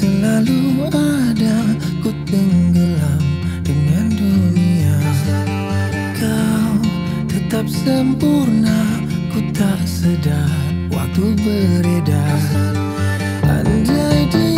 selalu ada Ku tenggelam dengan dunia. Kau tetap sempurna Ku tak sedar waktu beredar. Andai dipisah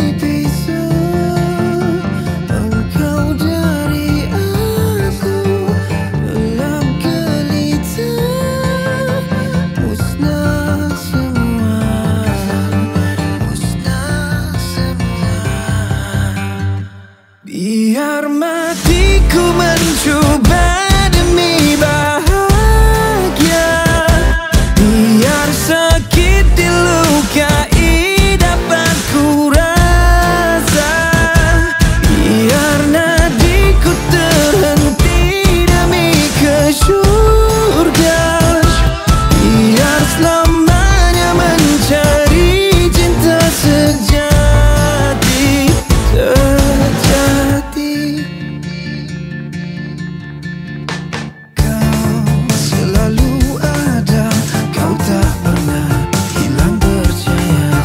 Namanya mencari cinta sejati Sejati. Kau selalu ada Kau tak pernah hilang percaya.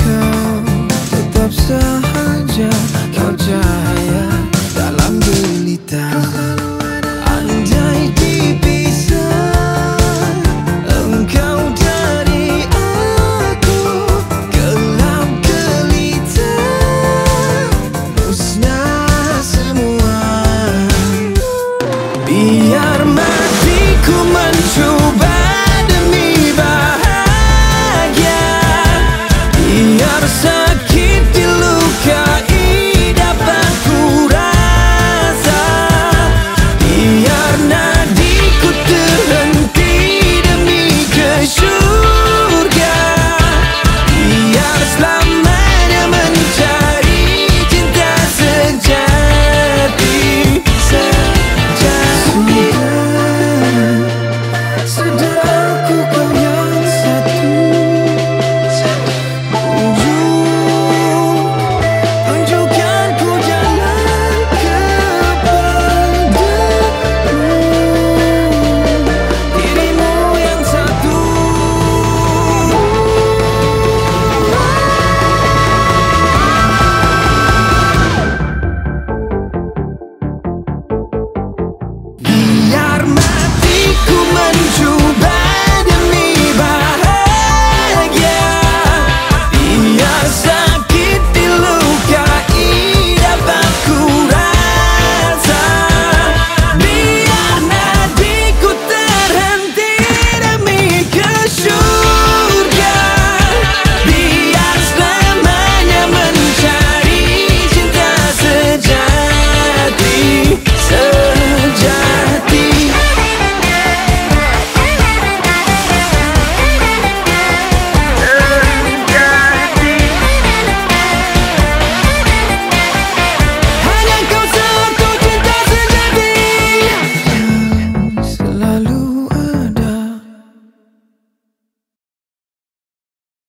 Kau tetap Biar matiku mencoba demi bahagia. Biar